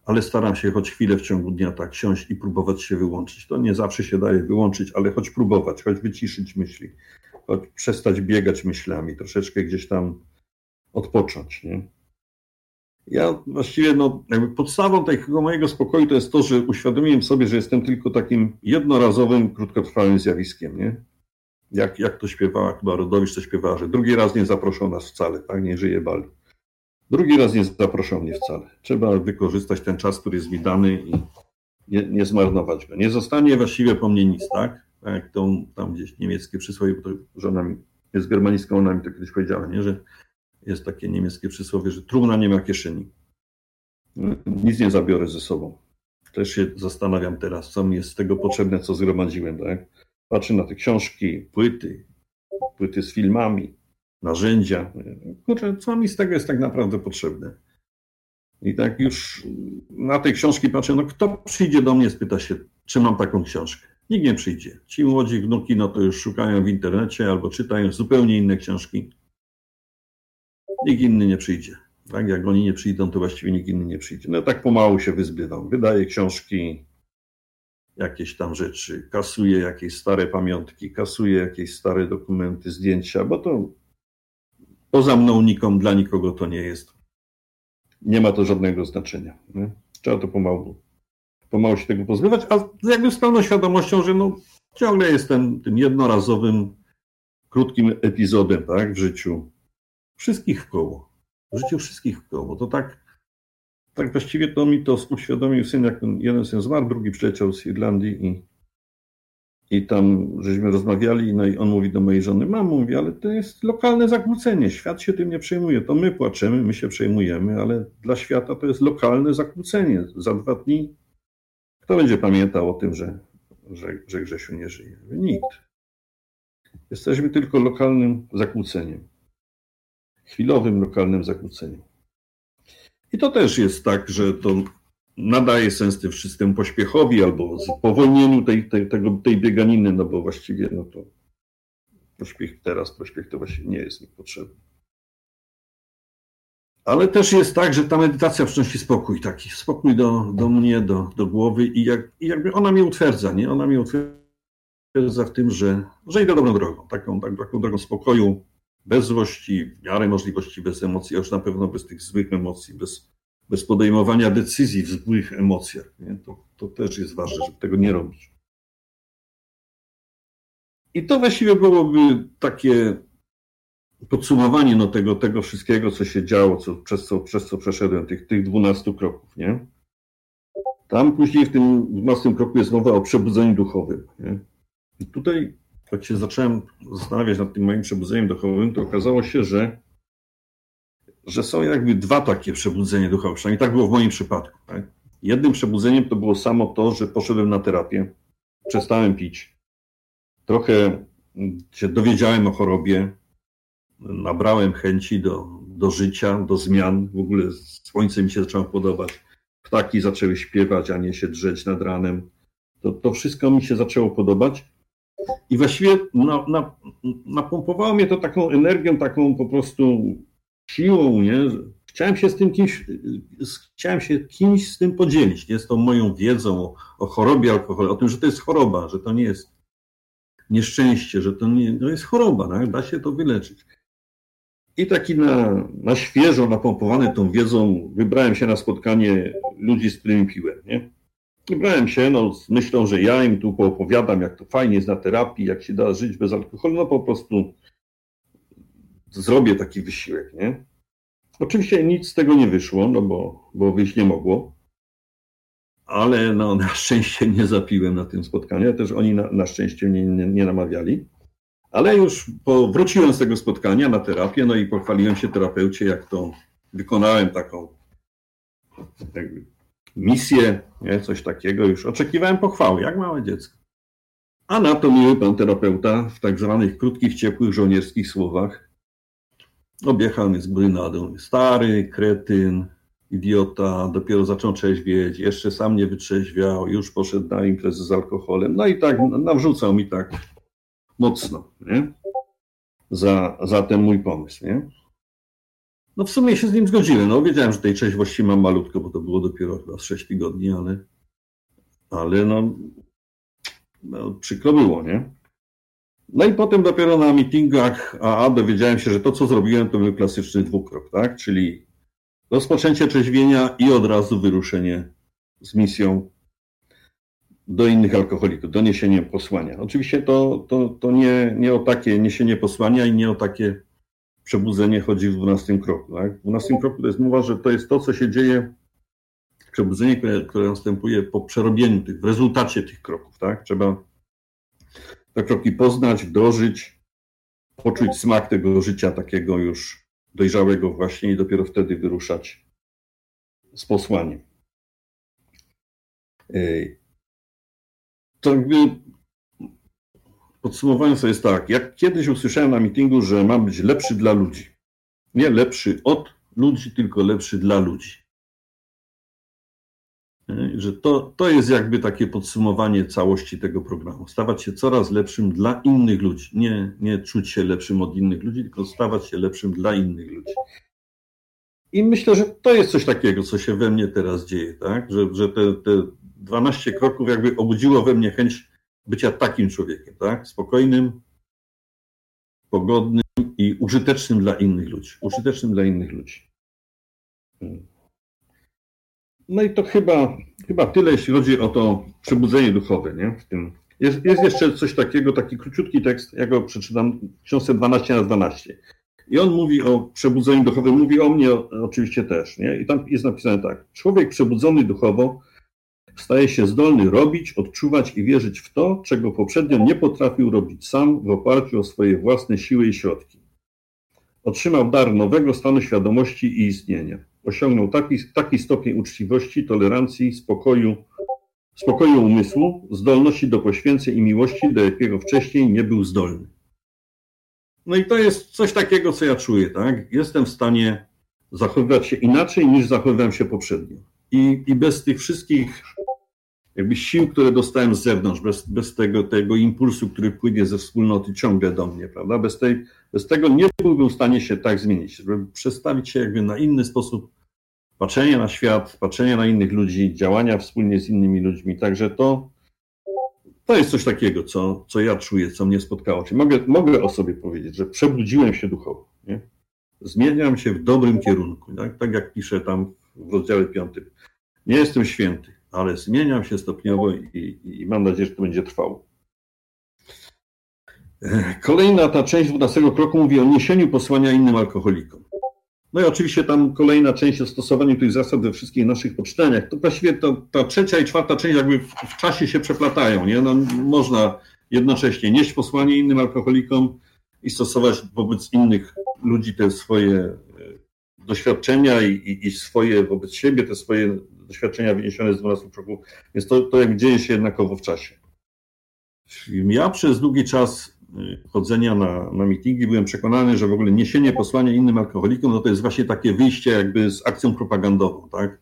S1: ale staram się choć chwilę w ciągu dnia tak siąść i próbować się wyłączyć. To nie zawsze się daje wyłączyć, ale choć próbować, choć wyciszyć myśli, choć przestać biegać myślami, troszeczkę gdzieś tam odpocząć. Nie? Ja właściwie, no, podstawą takiego mojego spokoju to jest to, że uświadomiłem sobie, że jestem tylko takim jednorazowym, krótkotrwałym zjawiskiem, nie? Jak, jak to śpiewała chyba Rodowicz, to śpiewała, że drugi raz nie zaproszą nas wcale, tak? Nie żyje Bali. Drugi raz nie zaproszą mnie wcale. Trzeba wykorzystać ten czas, który jest mi dany i nie, nie zmarnować go. Nie zostanie właściwie po mnie nic, tak? Tak jak to tam gdzieś niemieckie przysłowie, bo to żona mi jest germanistką, ona mi to kiedyś powiedziała, nie? że jest takie niemieckie przysłowie, że trumna nie ma kieszeni. Nic nie zabiorę ze sobą. Też się zastanawiam teraz, co mi jest z tego potrzebne, co zgromadziłem, tak? Patrzę na te książki, płyty, płyty z filmami, narzędzia. Kurczę, co mi z tego jest tak naprawdę potrzebne? I tak już na tej książki patrzę, no kto przyjdzie do mnie, spyta się, czy mam taką książkę. Nikt nie przyjdzie. Ci młodzi wnuki, no to już szukają w internecie albo czytają zupełnie inne książki. Nikt inny nie przyjdzie. Tak, jak oni nie przyjdą, to właściwie nikt inny nie przyjdzie. No tak pomału się wyzbywam. Wydaję książki, jakieś tam rzeczy, kasuję jakieś stare pamiątki, kasuję jakieś stare dokumenty, zdjęcia, bo to Poza mną nikom, dla nikogo to nie jest. Nie ma to żadnego znaczenia. Nie? Trzeba to pomału, pomału się tego pozbywać, a jakby z pełną świadomością, że no, ciągle jestem tym jednorazowym, krótkim epizodem tak, w życiu. Wszystkich w koło. W życiu wszystkich w koło. To tak, tak właściwie to mi to uświadomił syn, jak jeden syn zmarł, drugi przyleciał z Irlandii i i tam żeśmy rozmawiali, no i on mówi do mojej żony, mam, mówi, ale to jest lokalne zakłócenie, świat się tym nie przejmuje, to my płaczemy, my się przejmujemy, ale dla świata to jest lokalne zakłócenie. Za dwa dni kto będzie pamiętał o tym, że, że, że Grzesiu nie żyje? Nikt. Jesteśmy tylko lokalnym zakłóceniem. Chwilowym lokalnym zakłóceniem. I to też jest tak, że to nadaje sens tym wszystkim pośpiechowi albo spowolnieniu tej, tej, tego, tej bieganiny, no bo właściwie no to pośpiech teraz, pośpiech to właśnie nie jest mi potrzebny. Ale też jest tak, że ta medytacja przynosi spokój, taki spokój do, do mnie, do, do głowy i, jak, i jakby ona mnie utwierdza, nie? Ona mnie utwierdza w tym, że, że idę dobrą drogą, taką, tak, taką drogą spokoju, bez złości, w miarę możliwości, bez emocji, a już na pewno bez tych złych emocji, bez, bez podejmowania decyzji w złych emocjach. Nie? To, to też jest ważne, żeby tego nie robić. I to właściwie byłoby takie podsumowanie no, tego, tego wszystkiego, co się działo, co, przez, co, przez co przeszedłem, tych, tych 12 kroków. Nie? Tam później w tym 12 kroku jest mowa o przebudzeniu duchowym. Nie? I tutaj, jak się zacząłem zastanawiać nad tym moim przebudzeniem duchowym, to okazało się, że że są jakby dwa takie przebudzenia duchowe, przynajmniej tak było w moim przypadku. Tak? Jednym przebudzeniem to było samo to, że poszedłem na terapię przestałem pić. Trochę się dowiedziałem o chorobie, nabrałem chęci do, do życia, do zmian. W ogóle słońce mi się zaczęło podobać. Ptaki zaczęły śpiewać, a nie się drzeć nad ranem. To, to wszystko mi się zaczęło podobać. I właściwie na, na, napompowało mnie to taką energią, taką po prostu siłą, nie? Chciałem się z tym kimś, chciałem się kimś z tym podzielić, nie? z tą moją wiedzą o, o chorobie alkoholu, o tym, że to jest choroba, że to nie jest nieszczęście, że to nie to jest choroba, tak? da się to wyleczyć. I taki na, na świeżo napompowany tą wiedzą wybrałem się na spotkanie ludzi, z którymi piłem. Nie? Wybrałem się no, z myślą, że ja im tu poopowiadam, jak to fajnie jest na terapii, jak się da żyć bez alkoholu. No po prostu zrobię taki wysiłek. Nie? Oczywiście nic z tego nie wyszło, no bo, bo wyjść nie mogło. Ale no, na szczęście nie zapiłem na tym spotkaniu. Też oni na, na szczęście mnie nie, nie namawiali. Ale już po, wróciłem z tego spotkania na terapię, no i pochwaliłem się terapeucie, jak to wykonałem taką misję, nie, coś takiego. Już oczekiwałem pochwały, jak małe dziecko. A na to miły pan terapeuta w tak zwanych krótkich, ciepłych, żołnierskich słowach objechał z góry na dół. Stary, kretyn, idiota, dopiero zaczął trzeźwieć, jeszcze sam nie wytrzeźwiał, już poszedł na imprezę z alkoholem. No i tak nawrzucał mi tak mocno, nie? Za, za ten mój pomysł, nie? No w sumie się z nim zgodziłem. No wiedziałem, że tej trzeźwości mam malutko, bo to było dopiero chyba z 6 tygodni, ale, ale no, no przykro było, nie? No i potem dopiero na meetingach AA dowiedziałem się, że to, co zrobiłem, to był klasyczny dwukrok, tak? Czyli rozpoczęcie trzeźwienia i od razu wyruszenie z misją do innych alkoholików, do niesienia posłania. Oczywiście to, to, to nie, nie o takie niesienie posłania i nie o takie przebudzenie chodzi w 12 kroku. Tak? W 12 kroku to jest mowa, że to jest to, co się dzieje, przebudzenie, które, które następuje po przerobieniu tych, w rezultacie tych kroków. Tak? Trzeba te kroki poznać, wdrożyć, poczuć smak tego życia takiego już dojrzałego właśnie i dopiero wtedy wyruszać z posłaniem. To jakby podsumowując to jest tak, jak kiedyś usłyszałem na mitingu, że mam być lepszy dla ludzi. Nie lepszy od ludzi, tylko lepszy dla ludzi. Że to, to jest jakby takie podsumowanie całości tego programu. Stawać się coraz lepszym dla innych ludzi. Nie, nie czuć się lepszym od innych ludzi, tylko stawać się lepszym dla innych ludzi. I myślę, że to jest coś takiego, co się we mnie teraz dzieje, tak? Że, że te, te 12 kroków jakby obudziło we mnie chęć bycia takim człowiekiem, tak? Spokojnym, pogodnym i użytecznym dla innych ludzi. Użytecznym dla innych ludzi. No i to chyba, chyba tyle, jeśli chodzi o to przebudzenie duchowe, nie? W tym. Jest, jest jeszcze coś takiego, taki króciutki tekst, ja go przeczytam w książce 12 na 12. I on mówi o przebudzeniu duchowym, mówi o mnie oczywiście też, nie? I tam jest napisane tak. Człowiek przebudzony duchowo staje się zdolny robić, odczuwać i wierzyć w to, czego poprzednio nie potrafił robić sam w oparciu o swoje własne siły i środki. Otrzymał dar nowego stanu świadomości i istnienia. Osiągnął taki, taki stopień uczciwości, tolerancji, spokoju, spokoju umysłu, zdolności do poświęceń i miłości, do jakiego wcześniej nie był zdolny. No i to jest coś takiego, co ja czuję, tak? Jestem w stanie zachowywać się inaczej niż zachowywałem się poprzednio. I, i bez tych wszystkich jakby sił, które dostałem z zewnątrz, bez, bez tego, tego impulsu, który płynie ze wspólnoty ciągle do mnie, prawda? Bez, tej, bez tego nie byłbym w stanie się tak zmienić, żeby przestawić się jakby na inny sposób patrzenia na świat, patrzenia na innych ludzi, działania wspólnie z innymi ludźmi. Także to, to jest coś takiego, co, co ja czuję, co mnie spotkało. Czyli mogę, mogę o sobie powiedzieć, że przebudziłem się duchowo. Nie? Zmieniam się w dobrym kierunku. Tak, tak jak piszę tam w rozdziale piątym. Nie jestem święty, ale zmieniam się stopniowo i, i mam nadzieję, że to będzie trwało. Kolejna ta część 12 kroku mówi o niesieniu posłania innym alkoholikom. No i oczywiście tam kolejna część o stosowaniu tych zasad we wszystkich naszych poczytaniach. To właściwie to, ta trzecia i czwarta część jakby w, w czasie się przeplatają. Nie? No, można jednocześnie nieść posłanie innym alkoholikom i stosować wobec innych ludzi te swoje doświadczenia i, i, i, swoje wobec siebie, te swoje doświadczenia wyniesione z 12 kroków, więc to, to jak dzieje się jednakowo w czasie. Ja przez długi czas chodzenia na, na mitingi byłem przekonany, że w ogóle niesienie posłania innym alkoholikom, no to jest właśnie takie wyjście jakby z akcją propagandową, tak?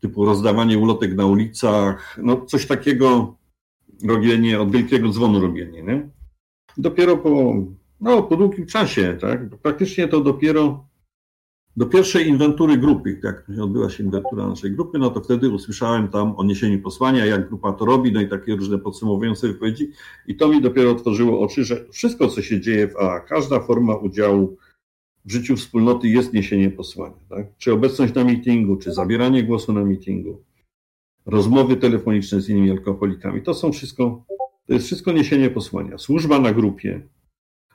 S1: Typu rozdawanie ulotek na ulicach, no coś takiego robienie, od wielkiego dzwonu robienie, nie? Dopiero po, no, po długim czasie, tak? Praktycznie to dopiero do pierwszej inwentury grupy, jak odbyła się inwentura naszej grupy, no to wtedy usłyszałem tam o niesieniu posłania, jak grupa to robi, no i takie różne podsumowujące wypowiedzi. I to mi dopiero otworzyło oczy, że wszystko, co się dzieje w AA, każda forma udziału w życiu wspólnoty jest niesienie posłania. Tak? Czy obecność na mitingu, czy zabieranie głosu na mitingu, rozmowy telefoniczne z innymi alkoholikami, to są wszystko, to jest wszystko niesienie posłania. Służba na grupie,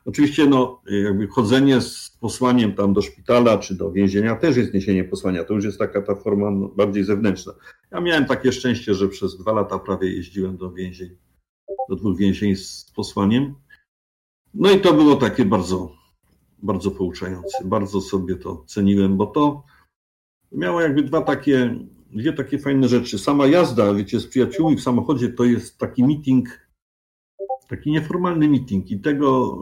S1: Oczywiście no, chodzenie z posłaniem tam do szpitala czy do więzienia też jest niesienie posłania. To już jest taka ta forma no, bardziej zewnętrzna. Ja miałem takie szczęście, że przez dwa lata prawie jeździłem do więzień, do dwóch więzień z posłaniem. No i to było takie bardzo, bardzo pouczające. Bardzo sobie to ceniłem, bo to miało jakby dwa takie, dwie takie fajne rzeczy. Sama jazda, wiecie, z przyjaciółmi w samochodzie to jest taki meeting taki nieformalny meeting i tego,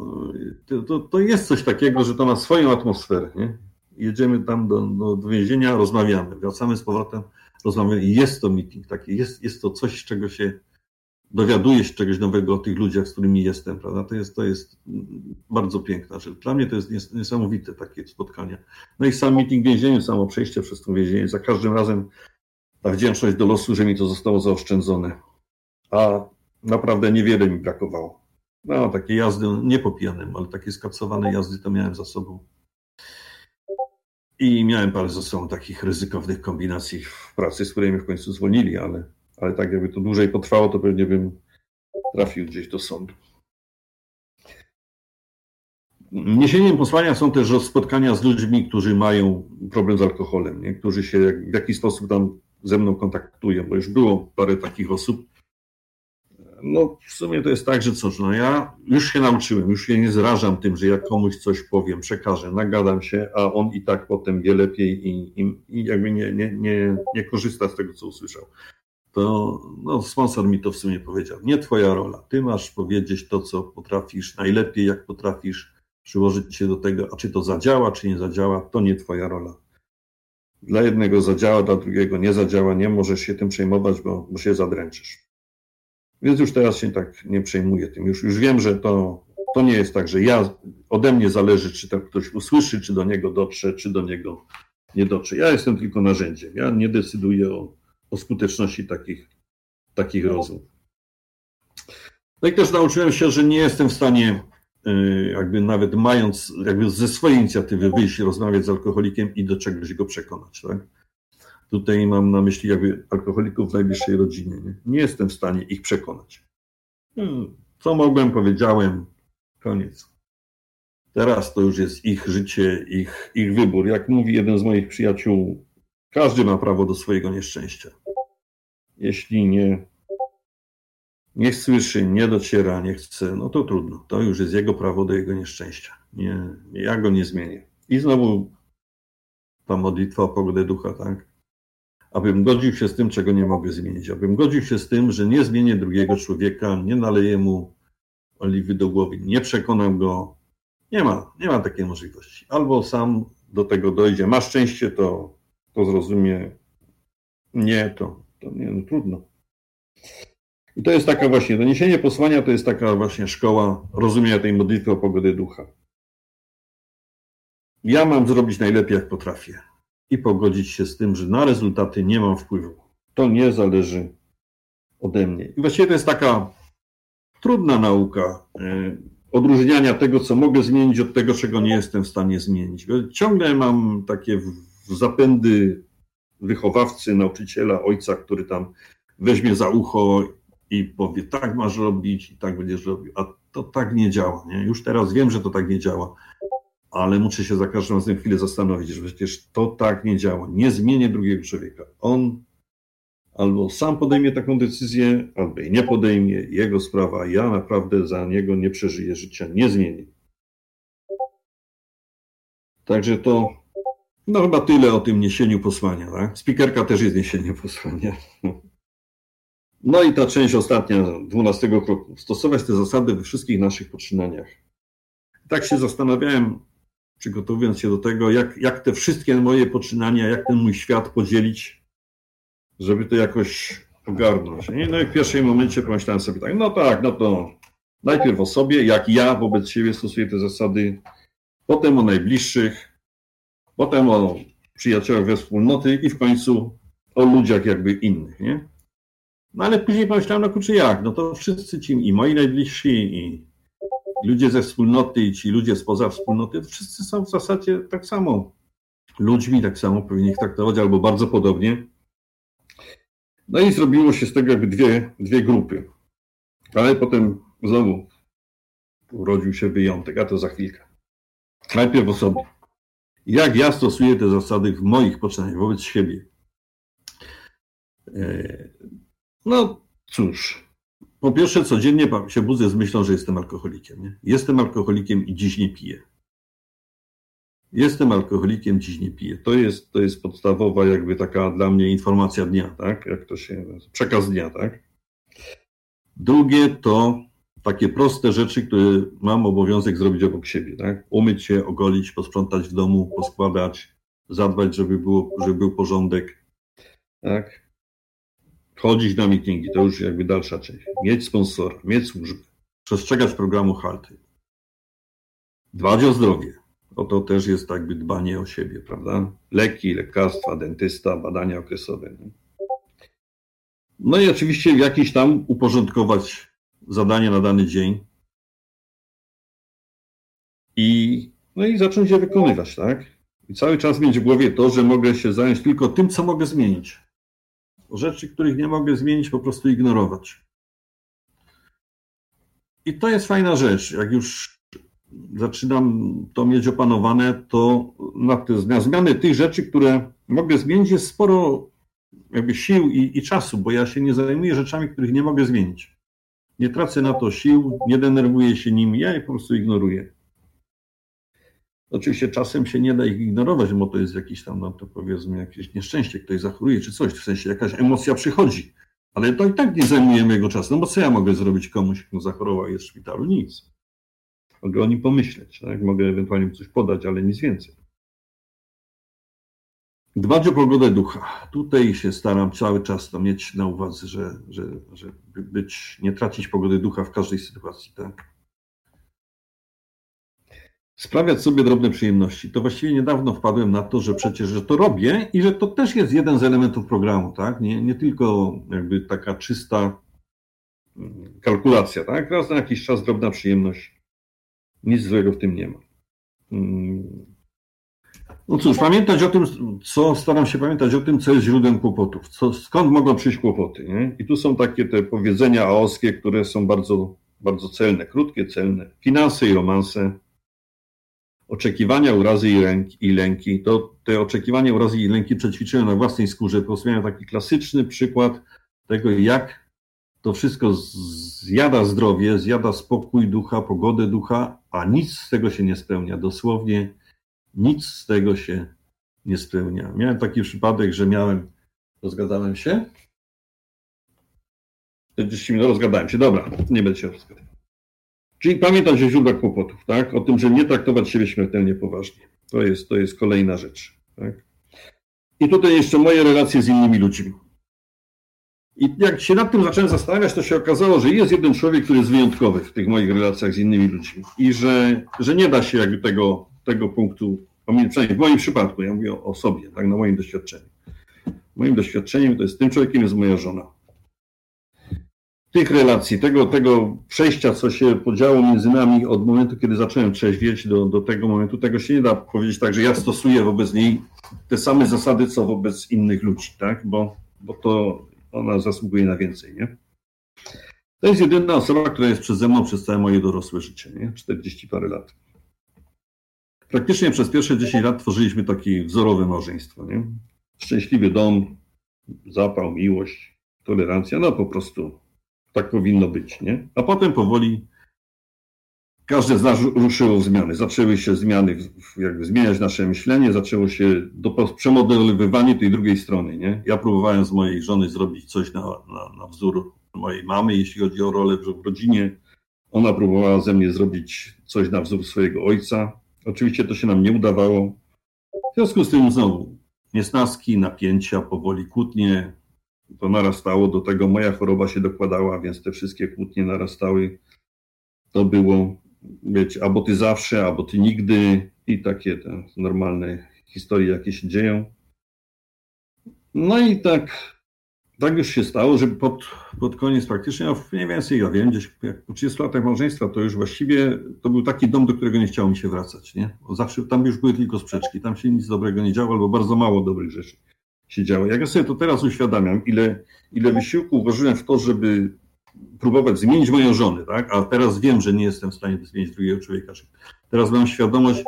S1: to, to jest coś takiego, że to ma swoją atmosferę, nie? Jedziemy tam do, do, do więzienia, rozmawiamy, wracamy z powrotem, rozmawiamy i jest to meeting taki, jest, jest to coś, z czego się dowiaduję się czegoś nowego o tych ludziach, z którymi jestem, prawda? To jest, to jest bardzo piękna rzecz. Dla mnie to jest niesamowite takie spotkania. No i sam meeting w więzieniu, samo przejście przez to więzienie, za każdym razem ta wdzięczność do losu, że mi to zostało zaoszczędzone. A naprawdę niewiele mi brakowało. No, takie jazdy, nie po pijanym, ale takie skapsowane jazdy to miałem za sobą. I miałem parę ze sobą takich ryzykownych kombinacji w pracy, z której mnie w końcu zwolnili, ale, ale tak jakby to dłużej potrwało, to pewnie bym trafił gdzieś do sądu. Niesieniem posłania są też spotkania z ludźmi, którzy mają problem z alkoholem, nie? którzy się w jakiś sposób tam ze mną kontaktują, bo już było parę takich osób, no w sumie to jest tak, że cóż, no ja już się nauczyłem, już się nie zrażam tym, że jak komuś coś powiem, przekażę, nagadam się, a on i tak potem wie lepiej i, i, i jakby nie, nie, nie, nie korzysta z tego, co usłyszał. To no, sponsor mi to w sumie powiedział. Nie twoja rola. Ty masz powiedzieć to, co potrafisz, najlepiej jak potrafisz, przyłożyć się do tego, a czy to zadziała, czy nie zadziała, to nie twoja rola. Dla jednego zadziała, dla drugiego nie zadziała, nie możesz się tym przejmować, bo, bo się zadręczysz. Więc już teraz się tak nie przejmuję tym. Już, już wiem, że to, to nie jest tak, że ja ode mnie zależy, czy to ktoś usłyszy, czy do niego dotrze, czy do niego nie dotrze. Ja jestem tylko narzędziem. Ja nie decyduję o, o skuteczności takich, takich rozmów. No i też nauczyłem się, że nie jestem w stanie, y, jakby nawet mając, jakby ze swojej inicjatywy wyjść, rozmawiać z alkoholikiem i do czegoś go przekonać. Tak? Tutaj mam na myśli jakby alkoholików w najbliższej rodzinie. Nie, nie jestem w stanie ich przekonać. Hmm, co mogłem, powiedziałem, koniec. Teraz to już jest ich życie, ich, ich wybór. Jak mówi jeden z moich przyjaciół, każdy ma prawo do swojego nieszczęścia. Jeśli nie, nie słyszy, nie dociera, nie chce, no to trudno. To już jest jego prawo do jego nieszczęścia. Nie, ja go nie zmienię. I znowu ta modlitwa o pogodę ducha, tak? Abym godził się z tym, czego nie mogę zmienić, abym godził się z tym, że nie zmienię drugiego człowieka, nie naleję mu oliwy do głowy, nie przekonam go. Nie ma, nie ma takiej możliwości. Albo sam do tego dojdzie, ma szczęście, to, to zrozumie. Nie, to, to nie, no trudno. I to jest taka właśnie, doniesienie posłania to jest taka właśnie szkoła rozumienia tej modlitwy o pogodę ducha. Ja mam zrobić najlepiej, jak potrafię i pogodzić się z tym, że na rezultaty nie mam wpływu. To nie zależy ode mnie. I właściwie to jest taka trudna nauka e, odróżniania tego, co mogę zmienić, od tego, czego nie jestem w stanie zmienić. Ciągle mam takie zapędy wychowawcy, nauczyciela, ojca, który tam weźmie za ucho i powie, tak masz robić i tak będziesz robił. A to tak nie działa. Nie? Już teraz wiem, że to tak nie działa ale muszę się za każdym razem chwilę zastanowić, że przecież to tak nie działa. Nie zmienię drugiego człowieka. On albo sam podejmie taką decyzję, albo jej nie podejmie, jego sprawa, ja naprawdę za niego nie przeżyję życia, nie zmienię. Także to, no chyba tyle o tym niesieniu posłania. Tak? Spikerka też jest niesienie posłania. No i ta część ostatnia, dwunastego kroku. Stosować te zasady we wszystkich naszych poczynaniach. Tak się zastanawiałem, przygotowując się do tego, jak, jak te wszystkie moje poczynania, jak ten mój świat podzielić, żeby to jakoś ogarnąć. Nie? No i w pierwszym momencie pomyślałem sobie tak, no tak, no to najpierw o sobie, jak ja wobec siebie stosuję te zasady, potem o najbliższych, potem o przyjaciołach we wspólnoty i w końcu o ludziach jakby innych, nie? No ale później pomyślałem, no kurczę jak, no to wszyscy ci i moi najbliżsi i ludzie ze wspólnoty i ci ludzie spoza wspólnoty, wszyscy są w zasadzie tak samo ludźmi, tak samo powinni ich traktować albo bardzo podobnie. No i zrobiło się z tego jakby dwie, dwie grupy. Ale potem znowu urodził się wyjątek, a to za chwilkę. Najpierw o sobie. Jak ja stosuję te zasady w moich poczynaniach wobec siebie? E, no cóż, po pierwsze codziennie się budzę z myślą, że jestem alkoholikiem. Nie? Jestem alkoholikiem i dziś nie piję. Jestem alkoholikiem, dziś nie piję. To jest, to jest podstawowa jakby taka dla mnie informacja dnia, tak? Jak to się przekaz dnia, tak? Drugie to takie proste rzeczy, które mam obowiązek zrobić obok siebie, tak? Umyć się, ogolić, posprzątać w domu, poskładać, zadbać, żeby, było, żeby był porządek, tak? Chodzić na meetingi, to już jakby dalsza część. Mieć sponsora, mieć służbę, przestrzegać programu halty. Dbać o zdrowie, o to też jest jakby dbanie o siebie, prawda? Leki, lekarstwa, dentysta, badania okresowe. Nie? No i oczywiście jakiś tam uporządkować zadanie na dany dzień i, no i zacząć je wykonywać, tak? I cały czas mieć w głowie to, że mogę się zająć tylko tym, co mogę zmienić. Rzeczy, których nie mogę zmienić, po prostu ignorować. I to jest fajna rzecz. Jak już zaczynam to mieć opanowane, to na, te, zmiany tych rzeczy, które mogę zmienić, jest sporo jakby sił i, i czasu, bo ja się nie zajmuję rzeczami, których nie mogę zmienić. Nie tracę na to sił, nie denerwuję się nimi, ja je po prostu ignoruję. Oczywiście czasem się nie da ich ignorować, bo to jest jakiś tam, no to powiedzmy, jakieś nieszczęście, ktoś zachoruje czy coś, w sensie jakaś emocja przychodzi. Ale to i tak nie zajmuje mojego czasu, no bo co ja mogę zrobić komuś, kto zachorował jest w szpitalu? Nic. Mogę o nim pomyśleć, tak? mogę ewentualnie coś podać, ale nic więcej. Dbać o pogodę ducha. Tutaj się staram cały czas to mieć na uwadze, że, że, że być, nie tracić pogody ducha w każdej sytuacji, tak? Sprawiać sobie drobne przyjemności. To właściwie niedawno wpadłem na to, że przecież że to robię i że to też jest jeden z elementów programu, tak? Nie, nie tylko jakby taka czysta mm, kalkulacja, tak? Raz na jakiś czas drobna przyjemność. Nic złego w tym nie ma. Mm. No cóż, pamiętać o tym, co staram się pamiętać o tym, co jest źródłem kłopotów, co, skąd mogą przyjść kłopoty. Nie? I tu są takie te powiedzenia aoskie, które są bardzo, bardzo celne, krótkie, celne. Finanse i romanse, oczekiwania, urazy i, i lęki. To te oczekiwania, urazy i lęki przećwiczyłem na własnej skórze. Posłuchałem taki klasyczny przykład tego, jak to wszystko zjada zdrowie, zjada spokój ducha, pogodę ducha, a nic z tego się nie spełnia. Dosłownie nic z tego się nie spełnia. Miałem taki przypadek, że miałem, rozgadałem się. 40 minut rozgadałem się, dobra, nie będę się rozgadał. Czyli pamiętać o źródłach kłopotów, tak? O tym, że nie traktować siebie śmiertelnie poważnie. To jest, to jest kolejna rzecz. Tak? I tutaj jeszcze moje relacje z innymi ludźmi. I jak się nad tym zacząłem zastanawiać, to się okazało, że jest jeden człowiek, który jest wyjątkowy w tych moich relacjach z innymi ludźmi i że, że nie da się jakby tego, tego punktu, przynajmniej w moim przypadku, ja mówię o sobie, tak, na moim doświadczeniu. Moim doświadczeniem to jest tym człowiekiem jest moja żona. Tych relacji, tego, tego przejścia, co się podziało między nami od momentu, kiedy zacząłem trzeźwieć do, do tego momentu, tego się nie da powiedzieć tak, że ja stosuję wobec niej te same zasady, co wobec innych ludzi, tak? Bo, bo to ona zasługuje na więcej, nie? To jest jedyna osoba, która jest przeze mną przez całe moje dorosłe życie, nie? 40 parę lat. Praktycznie przez pierwsze 10 lat tworzyliśmy takie wzorowe małżeństwo, nie? Szczęśliwy dom, zapał, miłość, tolerancja, no po prostu tak powinno być, nie? A potem powoli każde z nas ruszyło w zmiany. Zaczęły się zmiany, jakby zmieniać nasze myślenie, zaczęło się do, przemodelowywanie tej drugiej strony. Nie? Ja próbowałem z mojej żony zrobić coś na, na, na wzór mojej mamy, jeśli chodzi o rolę w rodzinie. Ona próbowała ze mnie zrobić coś na wzór swojego ojca. Oczywiście to się nam nie udawało. W związku z tym znowu niesnaski, napięcia, powoli kłótnie. To narastało, do tego moja choroba się dokładała, więc te wszystkie kłótnie narastały. To było być albo ty zawsze, albo ty nigdy i takie te normalne historie, jakie się dzieją. No i tak, tak już się stało, że pod, pod koniec praktycznie, no mniej więcej ja wiem, gdzieś po 30 latach małżeństwa, to już właściwie to był taki dom, do którego nie chciało mi się wracać. Nie? Zawsze tam już były tylko sprzeczki, tam się nic dobrego nie działo, albo bardzo mało dobrych rzeczy się działo. Jak ja sobie to teraz uświadamiam, ile, ile wysiłku włożyłem w to, żeby próbować zmienić moją żonę, tak? A teraz wiem, że nie jestem w stanie zmienić drugiego człowieka. Teraz mam świadomość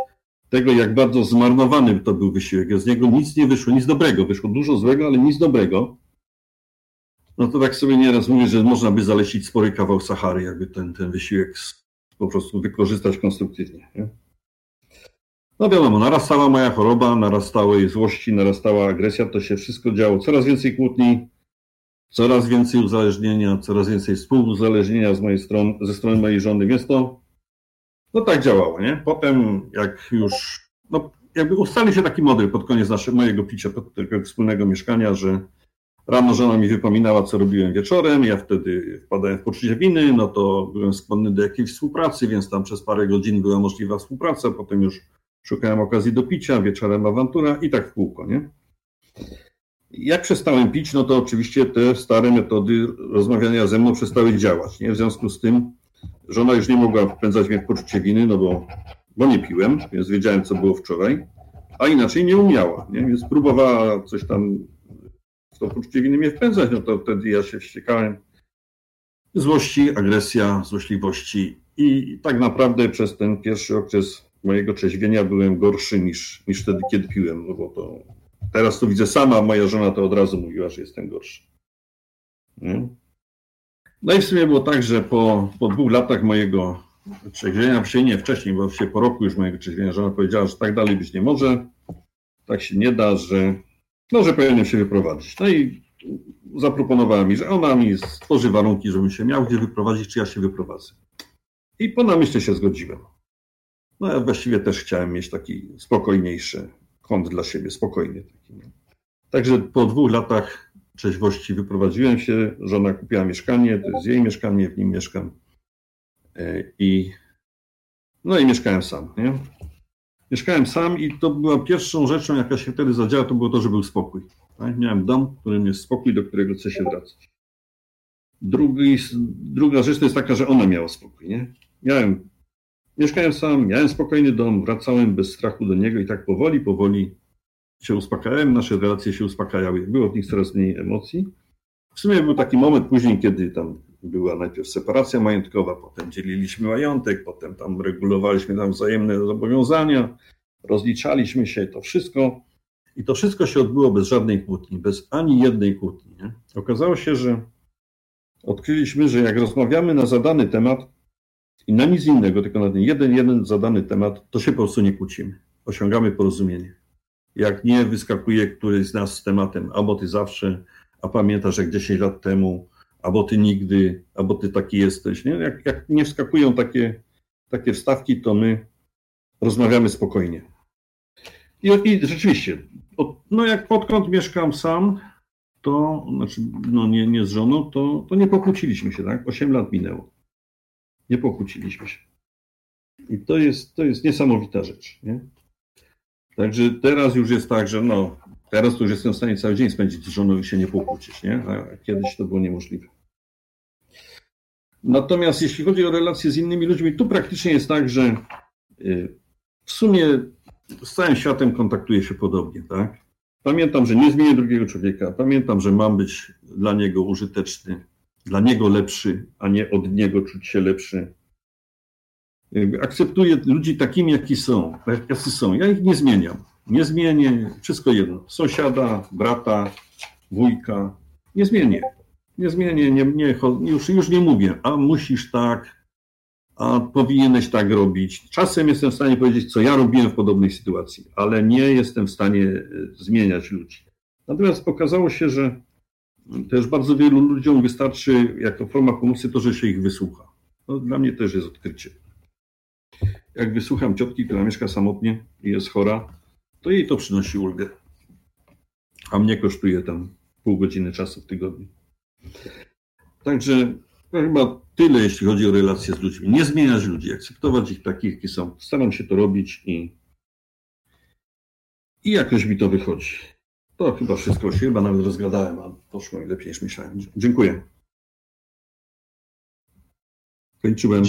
S1: tego, jak bardzo zmarnowany to był wysiłek. Z niego nic nie wyszło, nic dobrego. Wyszło dużo złego, ale nic dobrego. No to tak sobie nieraz mówię, że można by zalecić spory kawał Sahary, jakby ten, ten wysiłek po prostu wykorzystać konstruktywnie. Nie? No wiadomo, narastała moja choroba, narastały złości, narastała agresja, to się wszystko działo. Coraz więcej kłótni, coraz więcej uzależnienia, coraz więcej współuzależnienia z mojej strony, ze strony mojej żony, więc to no tak działało, nie? Potem jak już, no jakby ustali się taki model pod koniec naszego, mojego picia, tego wspólnego mieszkania, że rano żona mi wypominała, co robiłem wieczorem, ja wtedy wpadałem w poczucie winy, no to byłem skłonny do jakiejś współpracy, więc tam przez parę godzin była możliwa współpraca, potem już szukałem okazji do picia, wieczorem awantura i tak w kółko, nie? Jak przestałem pić, no to oczywiście te stare metody rozmawiania ze mną przestały działać. Nie? W związku z tym żona już nie mogła wpędzać mnie w poczucie winy, no bo, bo nie piłem, więc wiedziałem, co było wczoraj, a inaczej nie umiała. Nie? Więc próbowała coś tam w to poczucie winy mnie wpędzać, no to wtedy ja się wściekałem. Złości, agresja, złośliwości i tak naprawdę przez ten pierwszy okres mojego trzeźwienia byłem gorszy niż, niż wtedy, kiedy piłem, no bo to Teraz to widzę sama, moja żona to od razu mówiła, że jestem gorszy. Nie? No i w sumie było tak, że po, po dwóch latach mojego trzeźwienia, właściwie nie wcześniej, bo właściwie po roku już mojego trzeźwienia, żona powiedziała, że tak dalej być nie może, tak się nie da, że, no, że powinienem się wyprowadzić. No i zaproponowała mi, że ona mi stworzy warunki, żebym się miał gdzie wyprowadzić, czy ja się wyprowadzę. I po namyśle się zgodziłem. No ja właściwie też chciałem mieć taki spokojniejszy kąt dla siebie, spokojny. Taki, no. Także po dwóch latach trzeźwości wyprowadziłem się, żona kupiła mieszkanie, to jest jej mieszkanie, w nim mieszkam. E, I no i mieszkałem sam, nie? Mieszkałem sam i to była pierwszą rzeczą, jaka się wtedy zadziała, to było to, że był spokój. Tak? Miałem dom, w którym jest spokój, do którego chcę się wracać. Drugi, druga rzecz to jest taka, że ona miała spokój, nie? Miałem Mieszkałem sam, miałem spokojny dom, wracałem bez strachu do niego i tak powoli, powoli się uspokajałem, nasze relacje się uspokajały. Było w nich coraz mniej emocji. W sumie był taki moment później, kiedy tam była najpierw separacja majątkowa, potem dzieliliśmy majątek, potem tam regulowaliśmy tam wzajemne zobowiązania, rozliczaliśmy się, to wszystko. I to wszystko się odbyło bez żadnej kłótni, bez ani jednej kłótni. Nie? Okazało się, że odkryliśmy, że jak rozmawiamy na zadany temat, i na nic innego, tylko na ten jeden, jeden zadany temat, to się po prostu nie kłócimy. Osiągamy porozumienie. Jak nie wyskakuje któryś z nas z tematem, albo ty zawsze, a pamiętasz jak 10 lat temu, albo ty nigdy, albo ty taki jesteś. Nie? Jak, jak nie wskakują takie, takie wstawki, to my rozmawiamy spokojnie. I, i rzeczywiście, od, no jak podkąd mieszkam sam, to znaczy, no nie, nie z żoną, to, to nie pokłóciliśmy się, tak? 8 lat minęło nie pokłóciliśmy się. I to jest, to jest niesamowita rzecz. Nie? Także teraz już jest tak, że no, teraz to już jestem w stanie cały dzień spędzić z żoną i się nie pokłócić, nie? a kiedyś to było niemożliwe. Natomiast jeśli chodzi o relacje z innymi ludźmi, tu praktycznie jest tak, że y, w sumie z całym światem kontaktuję się podobnie, tak? Pamiętam, że nie zmienię drugiego człowieka, pamiętam, że mam być dla niego użyteczny, dla niego lepszy, a nie od niego czuć się lepszy. Akceptuję ludzi takimi, jaki są, jacy są. Ja ich nie zmieniam. Nie zmienię, wszystko jedno. Sąsiada, brata, wujka. Nie zmienię. Nie zmienię, nie, nie, już, już nie mówię, a musisz tak, a powinieneś tak robić. Czasem jestem w stanie powiedzieć, co ja robiłem w podobnej sytuacji, ale nie jestem w stanie e, zmieniać ludzi. Natomiast okazało się, że też bardzo wielu ludziom wystarczy jako forma pomocy to, że się ich wysłucha. No, dla mnie też jest odkrycie. Jak wysłucham ciotki, która mieszka samotnie i jest chora, to jej to przynosi ulgę. A mnie kosztuje tam pół godziny czasu w tygodniu. Także chyba tyle, jeśli chodzi o relacje z ludźmi. Nie zmieniać ludzi, akceptować ich takich, jakie są. Staram się to robić i, i jakoś mi to wychodzi. To chyba wszystko się chyba nawet rozgadałem, a poszło mi lepiej niż myślałem. Dziękuję. Kończyłem.